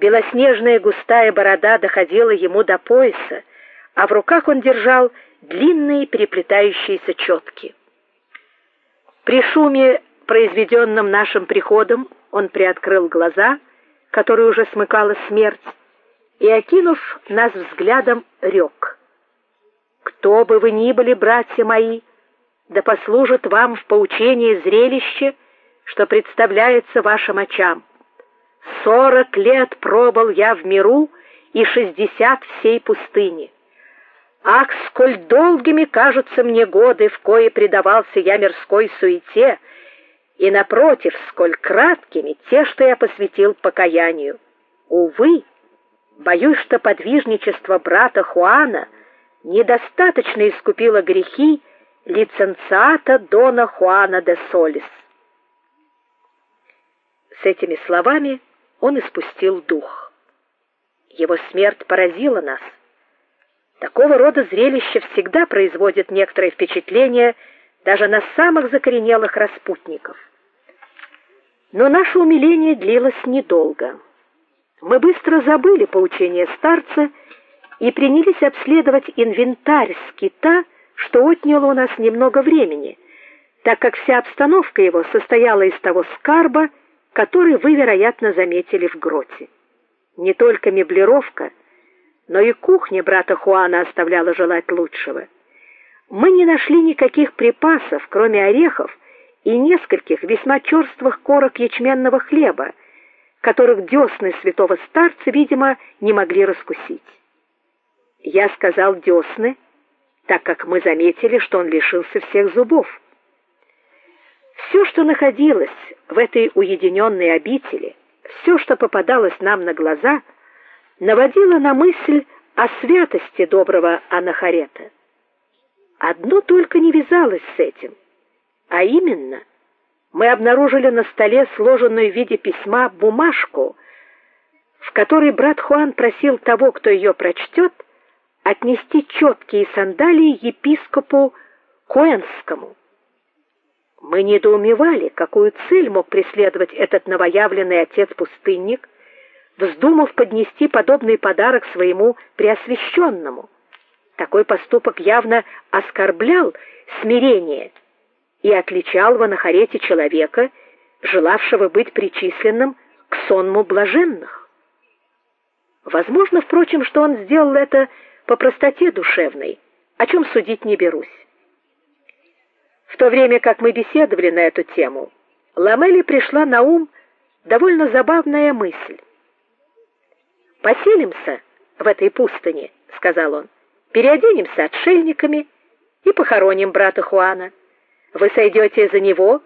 Белоснежная густая борода доходила ему до пояса, а в руках он держал длинные переплетающиеся четки. При шуме, произведенном нашим приходом, он приоткрыл глаза, которые уже смыкала смерть, и окинув нас взглядом, рёк: "Кто бы вы ни были, братья мои, да послужит вам в поучении зрелище, что представляется вашим очам. Сорок лет пробыл я в миру и шестьдесят всей пустыне. Ах, сколь долгими кажутся мне годы, в кои предавался я мирской суете, и напротив, сколь краткими те, что я посвятил покаянию. Увы, боюсь, что подвижничество брата Хуана недостаточно искупило грехи лиценциата Дона Хуана де Солис. С этими словами он испустил дух. Его смерть поразила нас. Такого рода зрелище всегда производит некоторое впечатление даже на самых закоренелых распутников. Но наше умиление длилось недолго. Мы быстро забыли поучение старца и принялись обследовать инвентарь скита, что отняло у нас немного времени, так как вся обстановка его состояла из того скарба, который вы, вероятно, заметили в гроте. Не только меблировка, но и кухня брата Хуана оставляла желать лучшего. Мы не нашли никаких припасов, кроме орехов и нескольких весьма черствых корок ячменного хлеба, которых десны святого старца, видимо, не могли раскусить. Я сказал десны, так как мы заметили, что он лишился всех зубов. Все, что находилось в этой уединенной обители, все, что попадалось нам на глаза, наводило на мысль о святости доброго Анахарета. Одно только не вязалось с этим, а именно мы обнаружили на столе сложенную в виде письма бумажку, в которой брат Хуан просил того, кто ее прочтет, отнести четки и сандалии епископу Коэнскому. Мы недоумевали, какую цель мог преследовать этот новоявленный отец-пустынник, вздумав поднести подобный подарок своему преосвященному. Такой поступок явно оскорблял смирение и отличал в анахарете человека, желавшего быть причисленным к сонму блаженных. Возможно, впрочем, что он сделал это по простоте душевной, о чем судить не берусь. То время как мы беседовали на эту тему, Ламели пришла на ум довольно забавная мысль. Поселимся в этой пустыне, сказал он. Переоденемся отшельниками и похороним брата Хуана. Вы сойдете за него,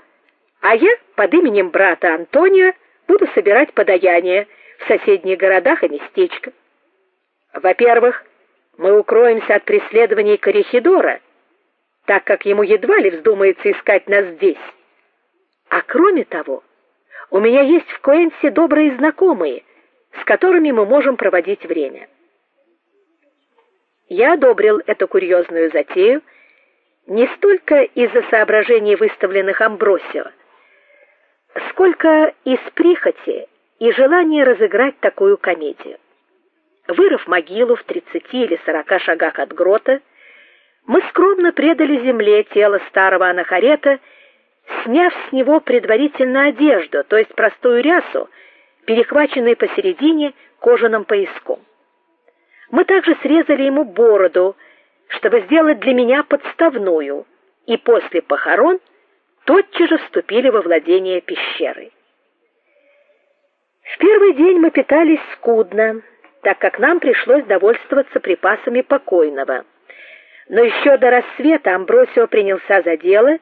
а я под именем брата Антонио буду собирать подаяние в соседних городах и местечках. Во-первых, мы укроемся от преследований Корихидора, так как ему едва ли вздумается искать нас здесь. А кроме того, у меня есть в Коэнсе добрые знакомые, с которыми мы можем проводить время. Я одобрил эту курьезную затею не столько из-за соображений, выставленных Амбросио, сколько из прихоти и желания разыграть такую комедию. Вырыв могилу в 30 или 40 шагах от грота, мы скромно предали земле тело старого анахарета, сняв с него предварительно одежду, то есть простую рясу, перехваченную посередине кожаным пояском. Мы также срезали ему бороду, чтобы сделать для меня подставную, и после похорон тотчас же вступили во владение пещерой. В первый день мы питались скудно, так как нам пришлось довольствоваться припасами покойного. Но еще до рассвета Амбросио принялся за дело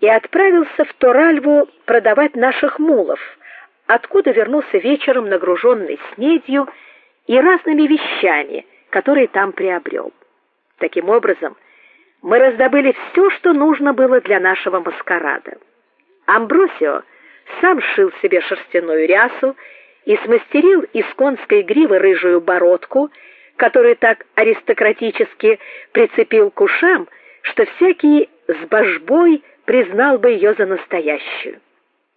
и отправился в Торальву продавать наших мулов, откуда вернулся вечером нагруженный снедью и разными вещами, которые там приобрел. Таким образом, мы раздобыли все, что нужно было для нашего маскарада. Амбросио сам шил себе шерстяную рясу и смастерил из конской гривы рыжую бородку, которую так аристократически прицепил к ушам, что всякий с божбой признал бы ее за настоящую.